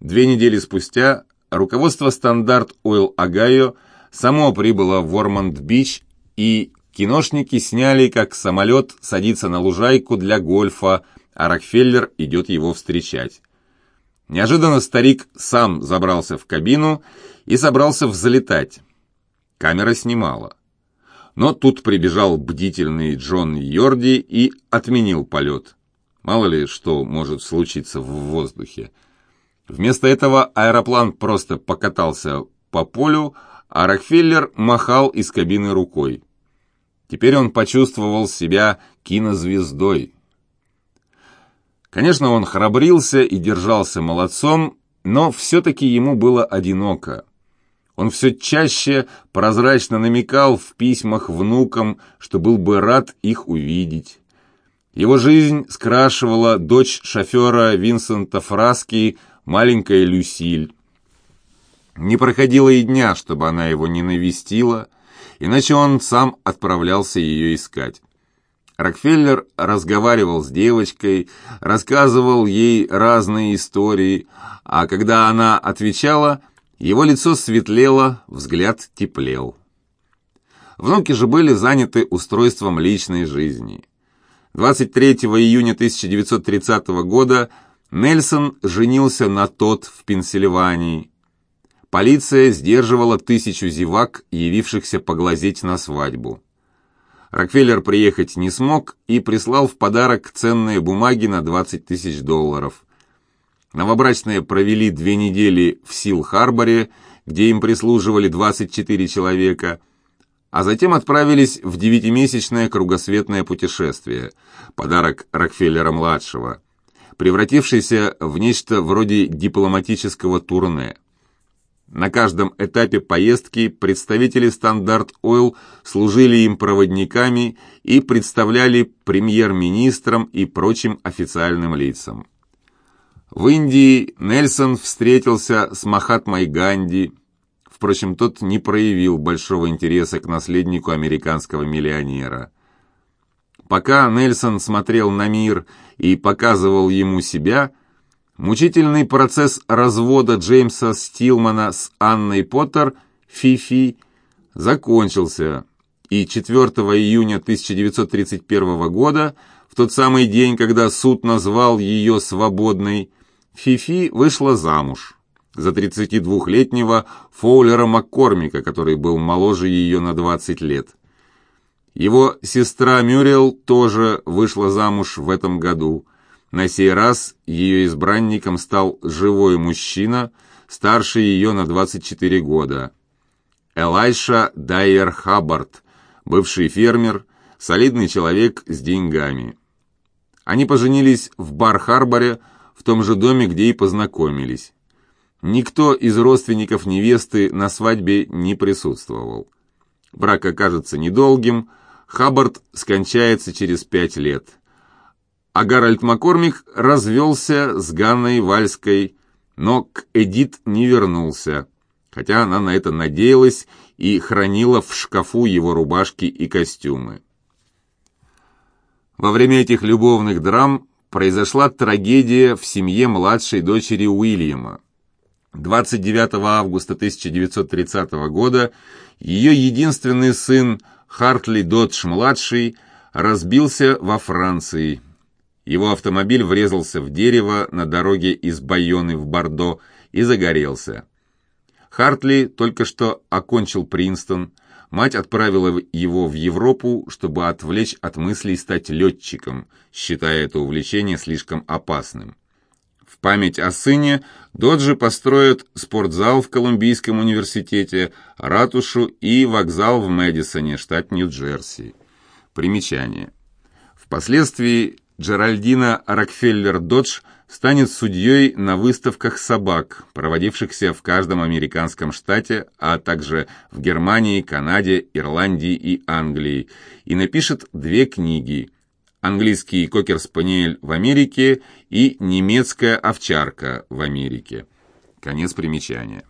Две недели спустя руководство «Стандарт Ойл Огайо» само прибыло в Ормонд-Бич, и киношники сняли, как самолет садится на лужайку для гольфа, а Рокфеллер идет его встречать. Неожиданно старик сам забрался в кабину и собрался взлетать. Камера снимала. Но тут прибежал бдительный Джон Йорди и отменил полет. Мало ли что может случиться в воздухе. Вместо этого аэроплан просто покатался по полю, а Рокфеллер махал из кабины рукой. Теперь он почувствовал себя кинозвездой. Конечно, он храбрился и держался молодцом, но все-таки ему было одиноко. Он все чаще прозрачно намекал в письмах внукам, что был бы рад их увидеть. Его жизнь скрашивала дочь шофера Винсента Фраски, маленькая Люсиль. Не проходило и дня, чтобы она его не навестила, иначе он сам отправлялся ее искать. Рокфеллер разговаривал с девочкой, рассказывал ей разные истории, а когда она отвечала, его лицо светлело, взгляд теплел. Внуки же были заняты устройством личной жизни. 23 июня 1930 года Нельсон женился на тот в Пенсильвании. Полиция сдерживала тысячу зевак, явившихся поглазеть на свадьбу. Рокфеллер приехать не смог и прислал в подарок ценные бумаги на 20 тысяч долларов. Новобрачные провели две недели в Сил-Харборе, где им прислуживали 24 человека, а затем отправились в девятимесячное кругосветное путешествие, подарок Рокфеллера-младшего, превратившийся в нечто вроде дипломатического турне. На каждом этапе поездки представители Стандарт Ойл служили им проводниками и представляли премьер-министрам и прочим официальным лицам. В Индии Нельсон встретился с Махатмой Ганди. Впрочем, тот не проявил большого интереса к наследнику американского миллионера. Пока Нельсон смотрел на мир и показывал ему себя – Мучительный процесс развода Джеймса Стилмана с Анной Поттер, Фифи, закончился, и 4 июня 1931 года, в тот самый день, когда суд назвал ее свободной, Фифи вышла замуж за 32-летнего Фоулера Маккормика, который был моложе ее на 20 лет. Его сестра Мюрриел тоже вышла замуж в этом году – на сей раз ее избранником стал живой мужчина, старше ее на 24 года. Элайша Дайер Хаббард, бывший фермер, солидный человек с деньгами. Они поженились в Бар-Харборе, в том же доме, где и познакомились. Никто из родственников невесты на свадьбе не присутствовал. Брак окажется недолгим, Хаббард скончается через пять лет а Гарольд Маккормик развелся с Ганной Вальской, но к Эдит не вернулся, хотя она на это надеялась и хранила в шкафу его рубашки и костюмы. Во время этих любовных драм произошла трагедия в семье младшей дочери Уильяма. 29 августа 1930 года ее единственный сын Хартли Додж-младший разбился во Франции, его автомобиль врезался в дерево на дороге из Байоны в Бордо и загорелся. Хартли только что окончил Принстон. Мать отправила его в Европу, чтобы отвлечь от мыслей стать летчиком, считая это увлечение слишком опасным. В память о сыне Доджи построят спортзал в Колумбийском университете, ратушу и вокзал в Мэдисоне, штат Нью-Джерси. Примечание. Впоследствии Джеральдина Рокфеллер-Додж станет судьей на выставках собак, проводившихся в каждом американском штате, а также в Германии, Канаде, Ирландии и Англии, и напишет две книги «Английский кокер-спаниель в Америке» и «Немецкая овчарка в Америке». Конец примечания.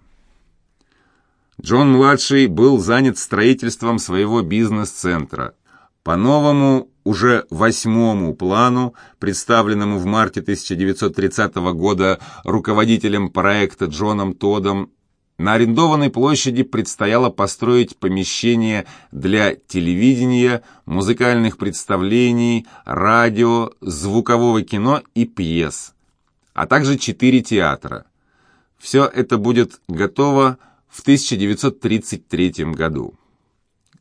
Джон-младший был занят строительством своего бизнес-центра. По-новому уже восьмому плану, представленному в марте 1930 года руководителем проекта Джоном Тодом, на арендованной площади предстояло построить помещение для телевидения, музыкальных представлений, радио, звукового кино и пьес, а также четыре театра. Все это будет готово в 1933 году.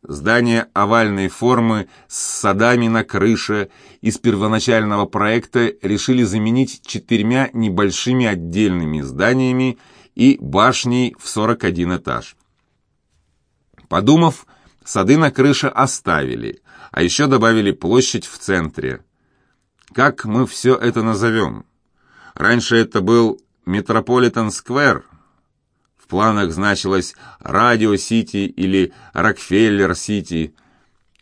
Здание овальной формы с садами на крыше из первоначального проекта решили заменить четырьмя небольшими отдельными зданиями и башней в 41 этаж. Подумав, сады на крыше оставили, а еще добавили площадь в центре. Как мы все это назовем? Раньше это был Метрополитен Сквер. В планах значилось Радио Сити или Рокфеллер Сити.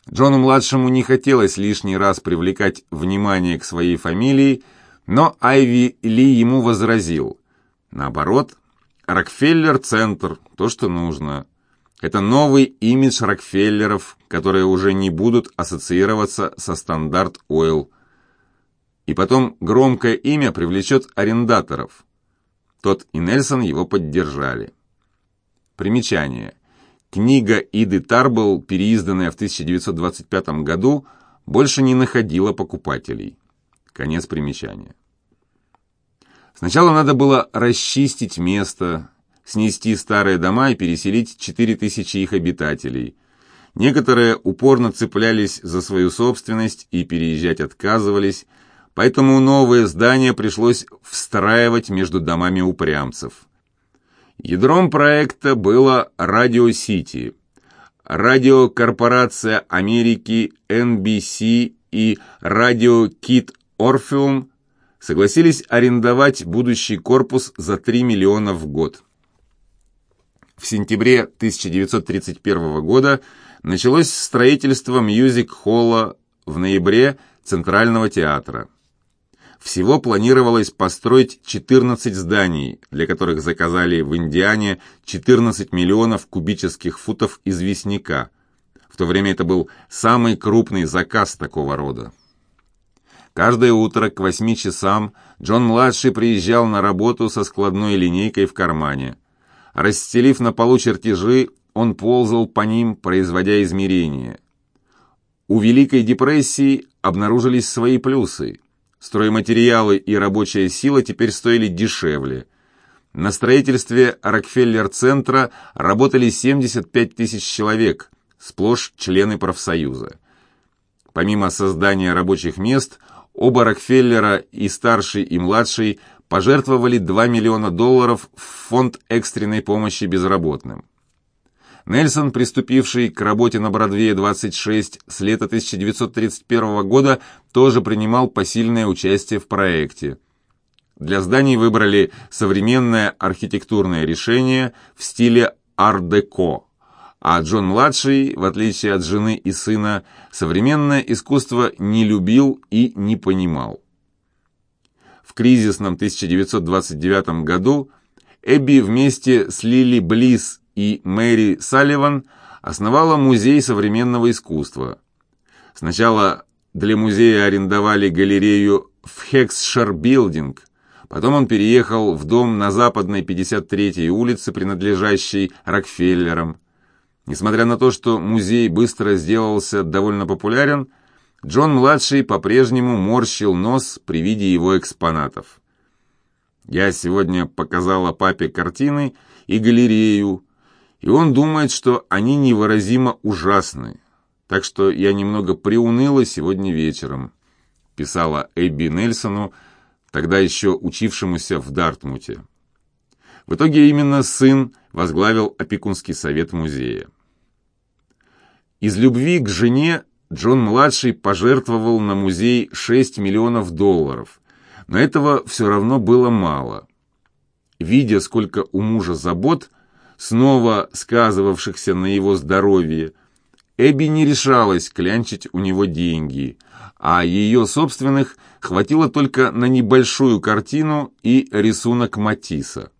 Джону-младшему не хотелось лишний раз привлекать внимание к своей фамилии, но Айви Ли ему возразил. Наоборот, Рокфеллер-центр, то, что нужно. Это новый имидж Рокфеллеров, которые уже не будут ассоциироваться со стандарт Ойл. И потом громкое имя привлечет арендаторов. Тот и Нельсон его поддержали. Примечание. Книга Иды Тарбл, переизданная в 1925 году, больше не находила покупателей. Конец примечания. Сначала надо было расчистить место, снести старые дома и переселить 4000 их обитателей. Некоторые упорно цеплялись за свою собственность и переезжать отказывались, поэтому новые здания пришлось встраивать между домами упрямцев. Ядром проекта было Радио Сити. Радиокорпорация Америки NBC и Радио Кит Орфеум согласились арендовать будущий корпус за 3 миллиона в год. В сентябре 1931 года началось строительство мьюзик-холла в ноябре Центрального театра. Всего планировалось построить 14 зданий, для которых заказали в Индиане 14 миллионов кубических футов известняка. В то время это был самый крупный заказ такого рода. Каждое утро к восьми часам Джон-младший приезжал на работу со складной линейкой в кармане. Расстелив на полу чертежи, он ползал по ним, производя измерения. У Великой депрессии обнаружились свои плюсы. Стройматериалы и рабочая сила теперь стоили дешевле. На строительстве Рокфеллер-центра работали 75 тысяч человек, сплошь члены профсоюза. Помимо создания рабочих мест – Оба Рокфеллера, и старший, и младший, пожертвовали 2 миллиона долларов в фонд экстренной помощи безработным. Нельсон, приступивший к работе на Бродвее-26 с лета 1931 года, тоже принимал посильное участие в проекте. Для зданий выбрали современное архитектурное решение в стиле ар-деко а Джон-младший, в отличие от жены и сына, современное искусство не любил и не понимал. В кризисном 1929 году Эбби вместе с Лили Близ и Мэри Салливан основала Музей современного искусства. Сначала для музея арендовали галерею в Хексшир Билдинг, потом он переехал в дом на западной 53-й улице, принадлежащей Рокфеллерам. Несмотря на то, что музей быстро сделался довольно популярен, Джон-младший по-прежнему морщил нос при виде его экспонатов. Я сегодня показала папе картины и галерею, и он думает, что они невыразимо ужасны. Так что я немного приуныла сегодня вечером, писала Эбби Нельсону, тогда еще учившемуся в Дартмуте. В итоге именно сын возглавил опекунский совет музея. Из любви к жене Джон-младший пожертвовал на музей 6 миллионов долларов, но этого все равно было мало. Видя, сколько у мужа забот, снова сказывавшихся на его здоровье, Эбби не решалась клянчить у него деньги, а ее собственных хватило только на небольшую картину и рисунок Матисса.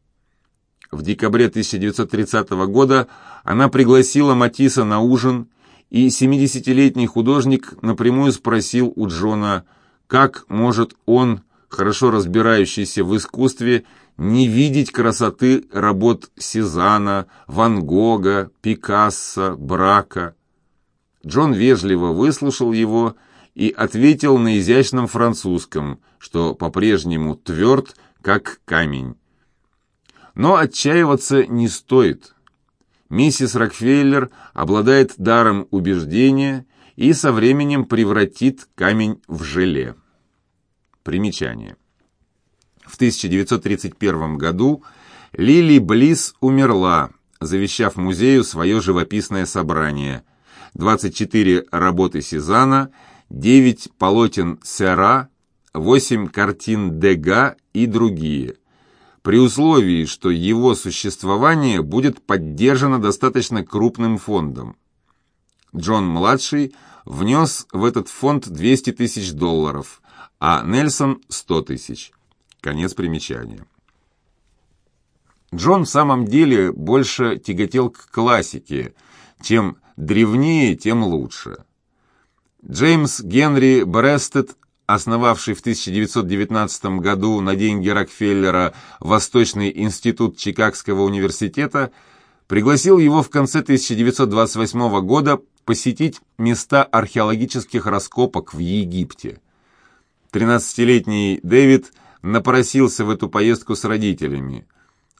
В декабре 1930 года она пригласила Матисса на ужин и 70-летний художник напрямую спросил у Джона, как может он, хорошо разбирающийся в искусстве, не видеть красоты работ Сезана, Ван Гога, Пикассо, Брака. Джон вежливо выслушал его и ответил на изящном французском, что по-прежнему тверд, как камень. Но отчаиваться не стоит. Миссис Рокфеллер обладает даром убеждения и со временем превратит камень в желе. Примечание. В 1931 году Лили Близ умерла, завещав музею свое живописное собрание. 24 работы Сезана, 9 полотен Сера, 8 картин Дега и другие. При условии, что его существование будет поддержано достаточно крупным фондом. Джон-младший внес в этот фонд 200 тысяч долларов, а Нельсон – 100 тысяч. Конец примечания. Джон в самом деле больше тяготел к классике. Чем древнее, тем лучше. Джеймс Генри Брестед, основавший в 1919 году на деньги Рокфеллера Восточный институт Чикагского университета, пригласил его в конце 1928 года посетить места археологических раскопок в Египте. 13-летний Дэвид – напросился в эту поездку с родителями.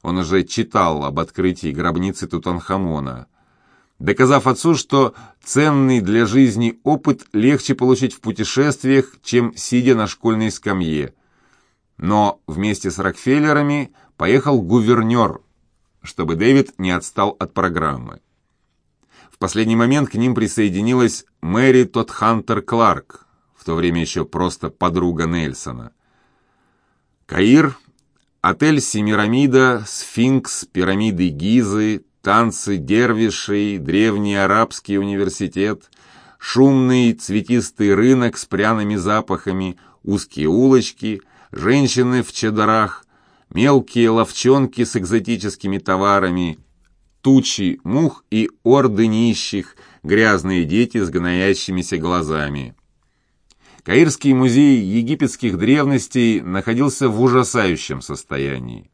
Он уже читал об открытии гробницы Тутанхамона, доказав отцу, что ценный для жизни опыт легче получить в путешествиях, чем сидя на школьной скамье. Но вместе с Рокфеллерами поехал гувернер, чтобы Дэвид не отстал от программы. В последний момент к ним присоединилась Мэри Тодхантер Кларк, в то время еще просто подруга Нельсона. Каир, отель Семирамида, Сфинкс, пирамиды Гизы, танцы дервишей, древний арабский университет, шумный цветистый рынок с пряными запахами, узкие улочки, женщины в чадарах, мелкие ловчонки с экзотическими товарами, тучи мух и орды нищих, грязные дети с гноящимися глазами. Каирский музей египетских древностей находился в ужасающем состоянии.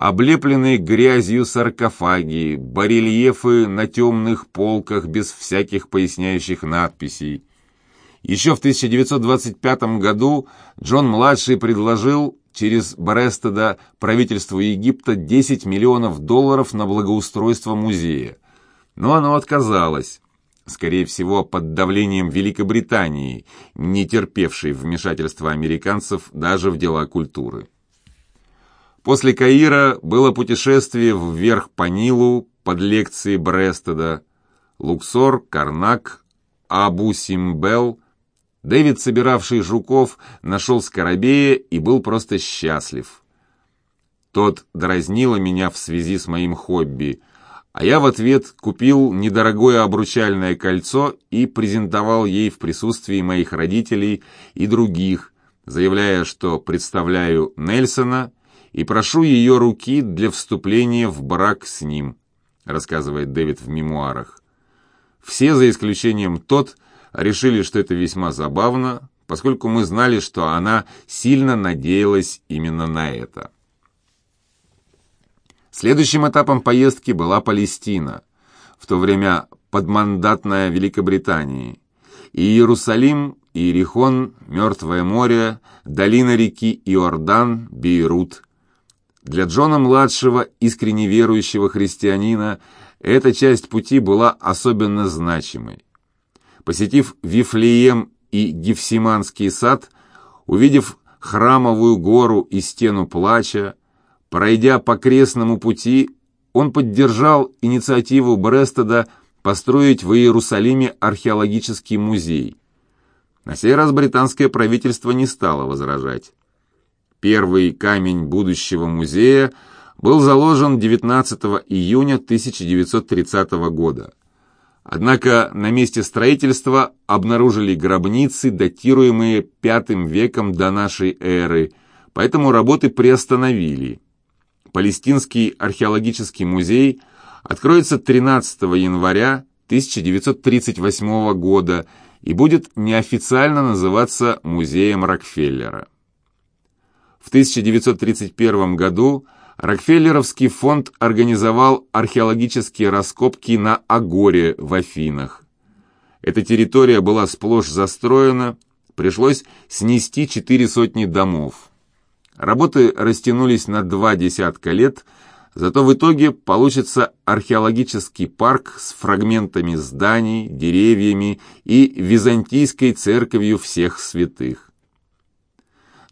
Облепленные грязью саркофаги, барельефы на темных полках без всяких поясняющих надписей. Еще в 1925 году Джон-младший предложил через Брестеда правительству Египта 10 миллионов долларов на благоустройство музея. Но оно отказалось скорее всего, под давлением Великобритании, не терпевшей вмешательства американцев даже в дела культуры. После Каира было путешествие вверх по Нилу под лекции Брестеда, Луксор, Карнак, Абу-Симбел. Дэвид, собиравший жуков, нашел Скоробея и был просто счастлив. Тот дразнила меня в связи с моим хобби – а я в ответ купил недорогое обручальное кольцо и презентовал ей в присутствии моих родителей и других, заявляя, что представляю Нельсона и прошу ее руки для вступления в брак с ним, рассказывает Дэвид в мемуарах. Все, за исключением тот, решили, что это весьма забавно, поскольку мы знали, что она сильно надеялась именно на это. Следующим этапом поездки была Палестина, в то время подмандатная Великобритании, и Иерусалим, Иерихон, Мертвое море, долина реки Иордан, Бейрут. Для Джона-младшего, искренне верующего христианина, эта часть пути была особенно значимой. Посетив Вифлеем и Гефсиманский сад, увидев храмовую гору и стену плача, Пройдя по крестному пути, он поддержал инициативу Брестеда построить в Иерусалиме археологический музей. На сей раз британское правительство не стало возражать. Первый камень будущего музея был заложен 19 июня 1930 года. Однако на месте строительства обнаружили гробницы, датируемые V веком до нашей эры, поэтому работы приостановили. Палестинский археологический музей откроется 13 января 1938 года и будет неофициально называться Музеем Рокфеллера. В 1931 году Рокфеллеровский фонд организовал археологические раскопки на Агоре в Афинах. Эта территория была сплошь застроена, пришлось снести четыре сотни домов. Работы растянулись на два десятка лет, зато в итоге получится археологический парк с фрагментами зданий, деревьями и византийской церковью всех святых.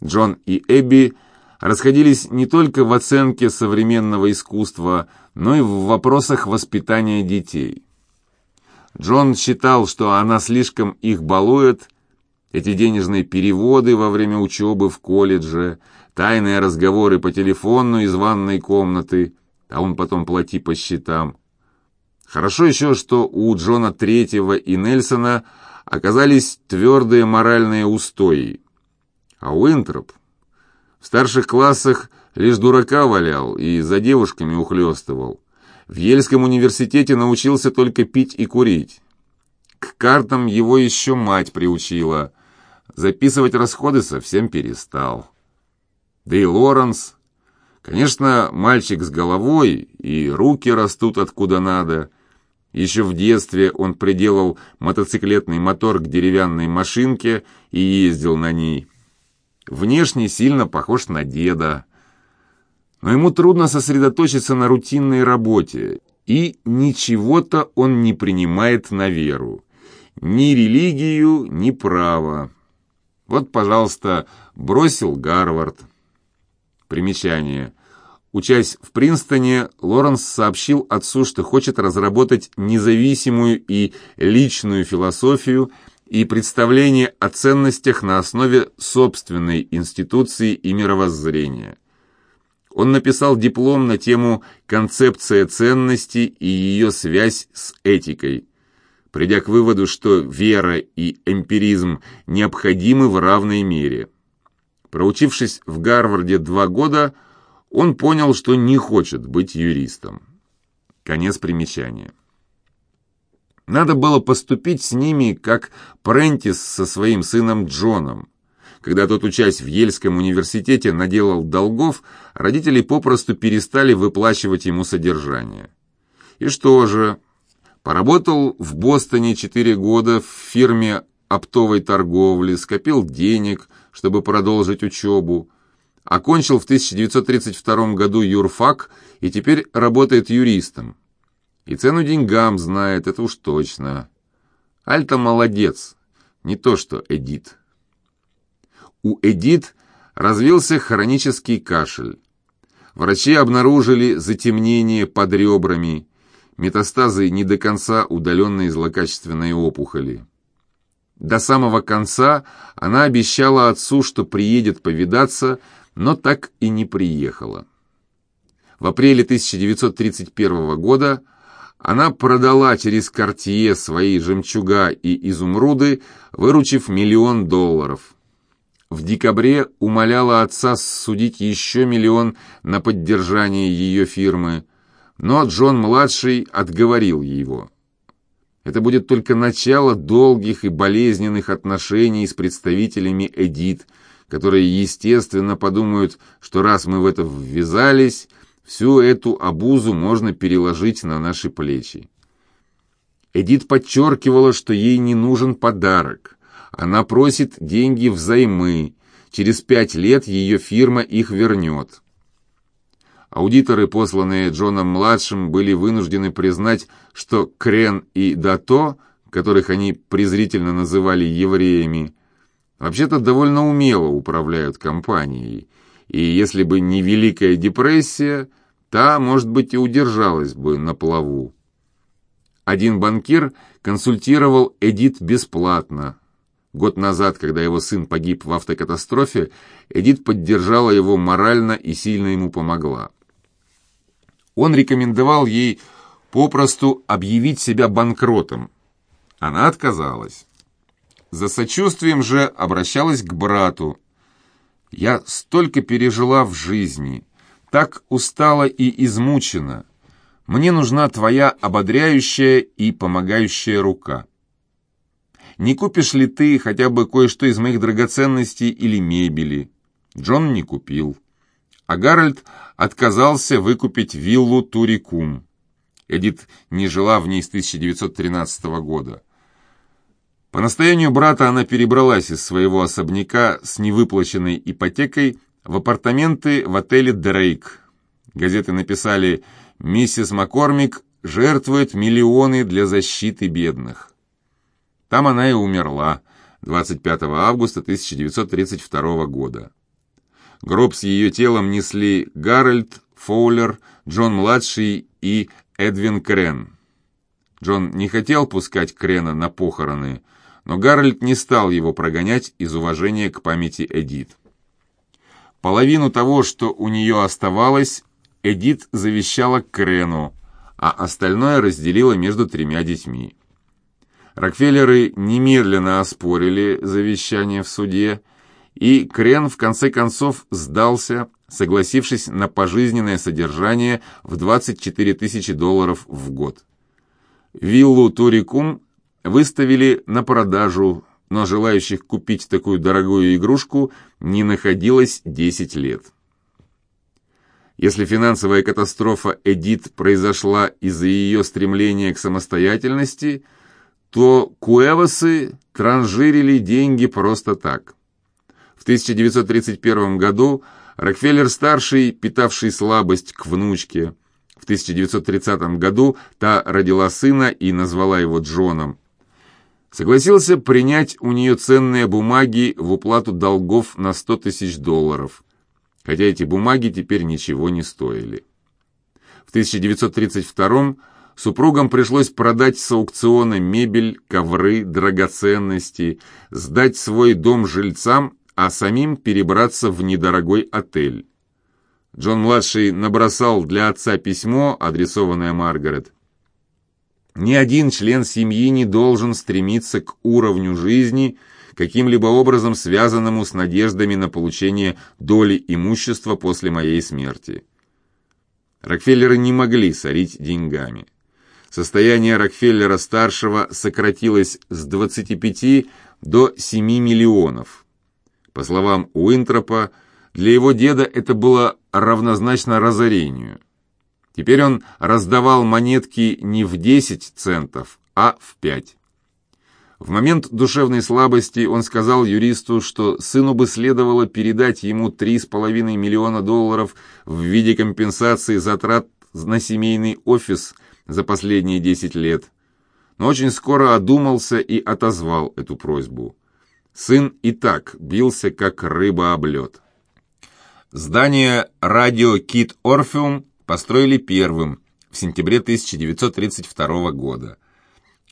Джон и Эбби расходились не только в оценке современного искусства, но и в вопросах воспитания детей. Джон считал, что она слишком их балует, эти денежные переводы во время учебы в колледже, тайные разговоры по телефону из ванной комнаты, а он потом плати по счетам. Хорошо еще, что у Джона Третьего и Нельсона оказались твердые моральные устои. А Уинтроп в старших классах лишь дурака валял и за девушками ухлёстывал. В Ельском университете научился только пить и курить. К картам его еще мать приучила. Записывать расходы совсем перестал. Да и Лоренс. Конечно, мальчик с головой, и руки растут откуда надо. Еще в детстве он приделал мотоциклетный мотор к деревянной машинке и ездил на ней. Внешне сильно похож на деда. Но ему трудно сосредоточиться на рутинной работе, и ничего-то он не принимает на веру. Ни религию, ни право. Вот, пожалуйста, бросил Гарвард. Примечание. Учась в Принстоне, Лоренс сообщил отцу, что хочет разработать независимую и личную философию – и представление о ценностях на основе собственной институции и мировоззрения. Он написал диплом на тему «Концепция ценности и ее связь с этикой», придя к выводу, что вера и эмпиризм необходимы в равной мере. Проучившись в Гарварде два года, он понял, что не хочет быть юристом. Конец примечания. Надо было поступить с ними, как Прентис со своим сыном Джоном. Когда тот, учась в Ельском университете, наделал долгов, родители попросту перестали выплачивать ему содержание. И что же? Поработал в Бостоне 4 года в фирме оптовой торговли, скопил денег, чтобы продолжить учебу. Окончил в 1932 году юрфак и теперь работает юристом. И цену деньгам знает, это уж точно. Альта молодец, не то что Эдит. У Эдит развился хронический кашель. Врачи обнаружили затемнение под ребрами, метастазы не до конца удаленной злокачественной опухоли. До самого конца она обещала отцу, что приедет повидаться, но так и не приехала. В апреле 1931 года она продала через Кортье свои жемчуга и изумруды, выручив миллион долларов. В декабре умоляла отца судить еще миллион на поддержание ее фирмы, но Джон-младший отговорил его. Это будет только начало долгих и болезненных отношений с представителями Эдит, которые, естественно, подумают, что раз мы в это ввязались, Всю эту обузу можно переложить на наши плечи. Эдит подчеркивала, что ей не нужен подарок. Она просит деньги взаймы. Через пять лет ее фирма их вернет. Аудиторы, посланные Джоном-младшим, были вынуждены признать, что Крен и Дато, которых они презрительно называли евреями, вообще-то довольно умело управляют компанией. И если бы не Великая депрессия, та, может быть, и удержалась бы на плаву. Один банкир консультировал Эдит бесплатно. Год назад, когда его сын погиб в автокатастрофе, Эдит поддержала его морально и сильно ему помогла. Он рекомендовал ей попросту объявить себя банкротом. Она отказалась. За сочувствием же обращалась к брату. «Я столько пережила в жизни так устала и измучена. Мне нужна твоя ободряющая и помогающая рука. Не купишь ли ты хотя бы кое-что из моих драгоценностей или мебели? Джон не купил. А Гарольд отказался выкупить виллу Турикум. Эдит не жила в ней с 1913 года. По настоянию брата она перебралась из своего особняка с невыплаченной ипотекой в апартаменты в отеле «Дрейк». Газеты написали «Миссис Маккормик жертвует миллионы для защиты бедных». Там она и умерла 25 августа 1932 года. Гроб с ее телом несли Гарольд, Фоулер, Джон-младший и Эдвин Крен. Джон не хотел пускать Крена на похороны, но Гарольд не стал его прогонять из уважения к памяти Эдит. Половину того, что у нее оставалось, Эдит завещала Крену, а остальное разделила между тремя детьми. Рокфеллеры немедленно оспорили завещание в суде, и Крен в конце концов сдался, согласившись на пожизненное содержание в 24 тысячи долларов в год. Виллу Турикум выставили на продажу, но желающих купить такую дорогую игрушку не находилось 10 лет. Если финансовая катастрофа Эдит произошла из-за ее стремления к самостоятельности, то Куэвасы транжирили деньги просто так. В 1931 году Рокфеллер-старший, питавший слабость к внучке, в 1930 году та родила сына и назвала его Джоном, согласился принять у нее ценные бумаги в уплату долгов на 100 тысяч долларов, хотя эти бумаги теперь ничего не стоили. В 1932 супругам пришлось продать с аукциона мебель, ковры, драгоценности, сдать свой дом жильцам, а самим перебраться в недорогой отель. Джон-младший набросал для отца письмо, адресованное Маргарет, ни один член семьи не должен стремиться к уровню жизни, каким-либо образом связанному с надеждами на получение доли имущества после моей смерти. Рокфеллеры не могли сорить деньгами. Состояние Рокфеллера-старшего сократилось с 25 до 7 миллионов. По словам Уинтропа, для его деда это было равнозначно разорению. Теперь он раздавал монетки не в 10 центов, а в 5. В момент душевной слабости он сказал юристу, что сыну бы следовало передать ему 3,5 миллиона долларов в виде компенсации затрат на семейный офис за последние 10 лет. Но очень скоро одумался и отозвал эту просьбу. Сын и так бился, как рыба об лед. Здание «Радио Кит Орфеум» построили первым в сентябре 1932 года.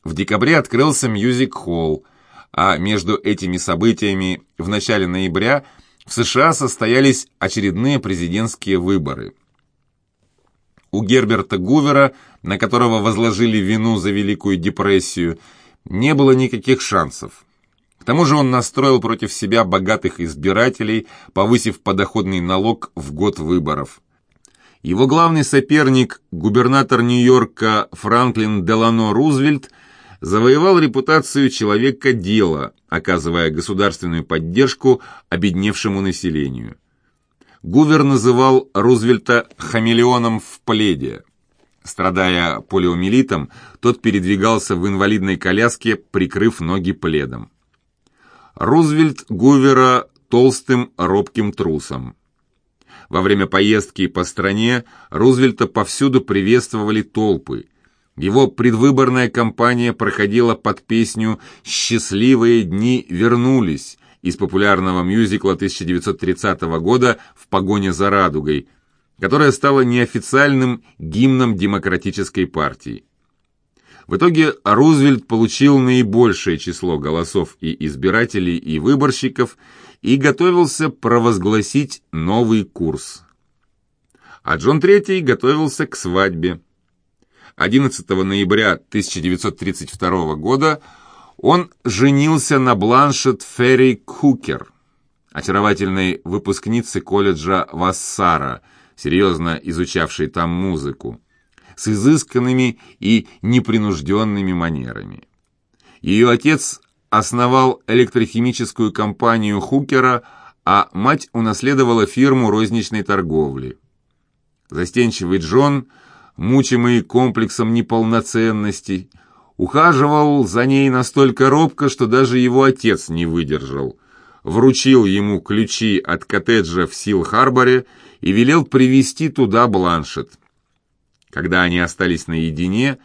В декабре открылся мьюзик-холл, а между этими событиями в начале ноября в США состоялись очередные президентские выборы. У Герберта Гувера, на которого возложили вину за Великую депрессию, не было никаких шансов. К тому же он настроил против себя богатых избирателей, повысив подоходный налог в год выборов. Его главный соперник, губернатор Нью-Йорка Франклин Делано Рузвельт, завоевал репутацию человека дела, оказывая государственную поддержку обедневшему населению. Гувер называл Рузвельта «хамелеоном в пледе». Страдая полиомиелитом, тот передвигался в инвалидной коляске, прикрыв ноги пледом. Рузвельт Гувера толстым робким трусом. Во время поездки по стране Рузвельта повсюду приветствовали толпы. Его предвыборная кампания проходила под песню «Счастливые дни вернулись» из популярного мюзикла 1930 года «В погоне за радугой», которая стала неофициальным гимном демократической партии. В итоге Рузвельт получил наибольшее число голосов и избирателей, и выборщиков, и готовился провозгласить новый курс. А Джон III готовился к свадьбе. 11 ноября 1932 года он женился на Бланшет Ферри Кукер, очаровательной выпускнице колледжа Вассара, серьезно изучавшей там музыку. С изысканными и непринужденными манерами. Ее отец основал электрохимическую компанию Хукера, а мать унаследовала фирму розничной торговли. Застенчивый Джон, мучимый комплексом неполноценности, ухаживал за ней настолько робко, что даже его отец не выдержал. Вручил ему ключи от коттеджа в Сил-Харборе и велел привезти туда Бланшет. Когда они остались наедине,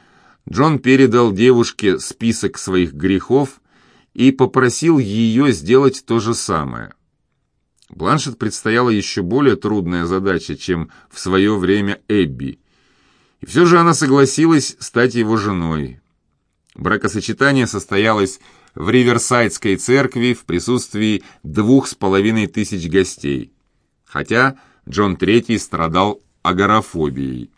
Джон передал девушке список своих грехов и попросил ее сделать то же самое. Бланшет предстояла еще более трудная задача, чем в свое время Эбби. И все же она согласилась стать его женой. Бракосочетание состоялось в Риверсайдской церкви в присутствии двух с половиной тысяч гостей, хотя Джон III страдал агорафобией.